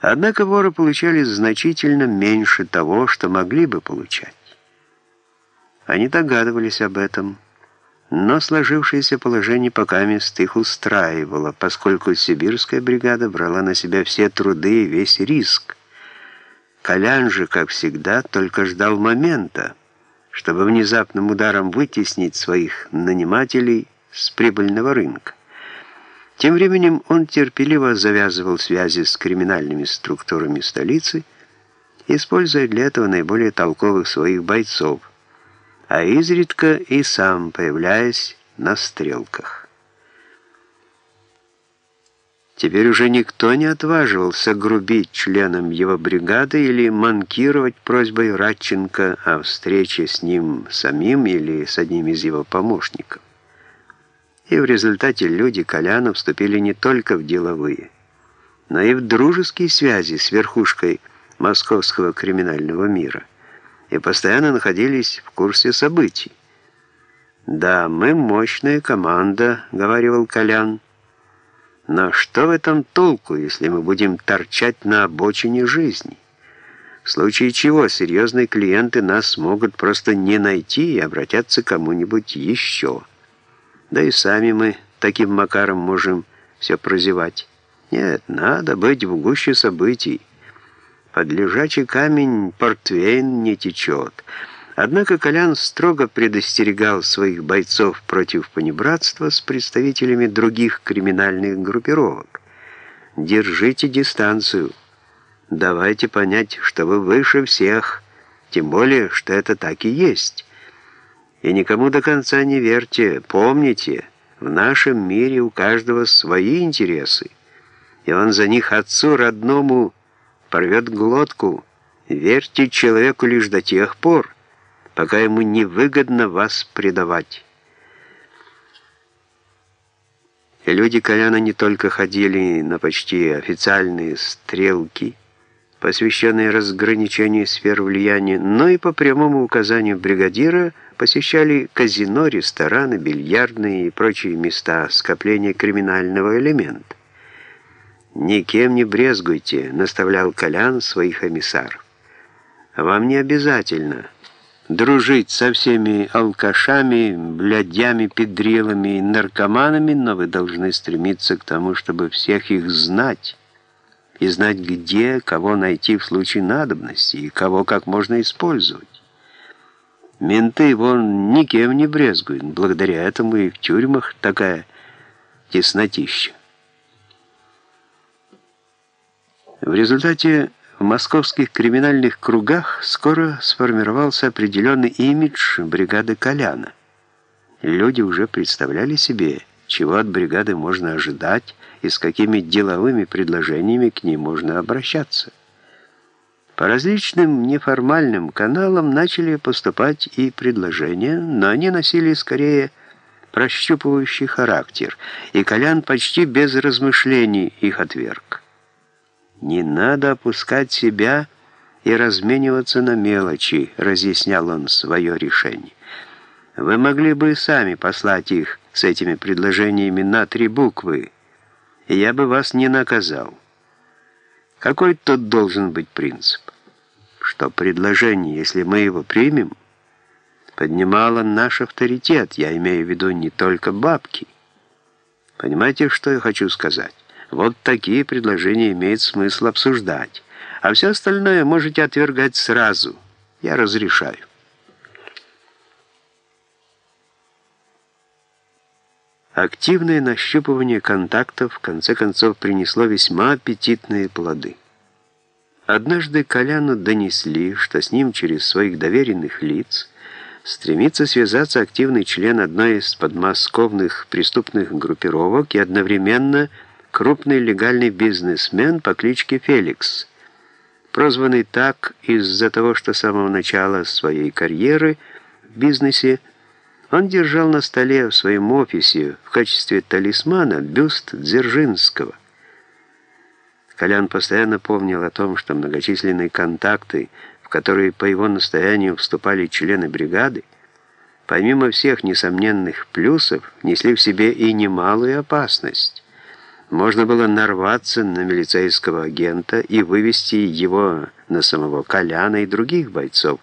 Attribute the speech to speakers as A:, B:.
A: Однако воры получали значительно меньше того, что могли бы получать. Они догадывались об этом, но сложившееся положение пока мест их устраивало, поскольку сибирская бригада брала на себя все труды и весь риск. Колян же, как всегда, только ждал момента, чтобы внезапным ударом вытеснить своих нанимателей с прибыльного рынка. Тем временем он терпеливо завязывал связи с криминальными структурами столицы, используя для этого наиболее толковых своих бойцов, а изредка и сам появляясь на стрелках. Теперь уже никто не отваживался грубить членам его бригады или манкировать просьбой Радченко о встрече с ним самим или с одним из его помощников и в результате люди Коляна вступили не только в деловые, но и в дружеские связи с верхушкой московского криминального мира и постоянно находились в курсе событий. «Да, мы мощная команда», — говорил Колян. «Но что в этом толку, если мы будем торчать на обочине жизни? В случае чего серьезные клиенты нас могут просто не найти и обратятся к кому-нибудь еще». Да и сами мы таким макаром можем все прозевать. Нет, надо быть в гуще событий. Под лежачий камень портвейн не течет. Однако Колян строго предостерегал своих бойцов против понебратства с представителями других криминальных группировок. Держите дистанцию. Давайте понять, что вы выше всех, тем более, что это так и есть». И никому до конца не верьте. Помните, в нашем мире у каждого свои интересы, и он за них отцу родному порвет глотку. Верьте человеку лишь до тех пор, пока ему невыгодно вас предавать. Люди Коляна не только ходили на почти официальные стрелки, посвященные разграничению сфер влияния, но и по прямому указанию бригадира посещали казино, рестораны, бильярдные и прочие места скопления криминального элемента. «Никем не брезгуйте», — наставлял Колян своих эмиссаров. «Вам не обязательно дружить со всеми алкашами, блядями, педрилами и наркоманами, но вы должны стремиться к тому, чтобы всех их знать» и знать, где, кого найти в случае надобности и кого как можно использовать. Менты вон никем не брезгуют, благодаря этому и в тюрьмах такая теснотища. В результате в московских криминальных кругах скоро сформировался определенный имидж бригады Коляна. Люди уже представляли себе, чего от бригады можно ожидать и с какими деловыми предложениями к ней можно обращаться. По различным неформальным каналам начали поступать и предложения, но они носили скорее прощупывающий характер, и Колян почти без размышлений их отверг. «Не надо опускать себя и размениваться на мелочи», — разъяснял он свое решение. «Вы могли бы сами послать их с этими предложениями на три буквы, я бы вас не наказал. Какой тут должен быть принцип? Что предложение, если мы его примем, поднимало наш авторитет, я имею в виду не только бабки. Понимаете, что я хочу сказать? Вот такие предложения имеет смысл обсуждать, а все остальное можете отвергать сразу. Я разрешаю. Активное нащупывание контактов в конце концов принесло весьма аппетитные плоды. Однажды Коляну донесли, что с ним через своих доверенных лиц стремится связаться активный член одной из подмосковных преступных группировок и одновременно крупный легальный бизнесмен по кличке Феликс, прозванный так из-за того, что с самого начала своей карьеры в бизнесе он держал на столе в своем офисе в качестве талисмана бюст Дзержинского. Колян постоянно помнил о том, что многочисленные контакты, в которые по его настоянию вступали члены бригады, помимо всех несомненных плюсов, несли в себе и немалую опасность. можно было нарваться на милицейского агента и вывести его на самого Коляна и других бойцов,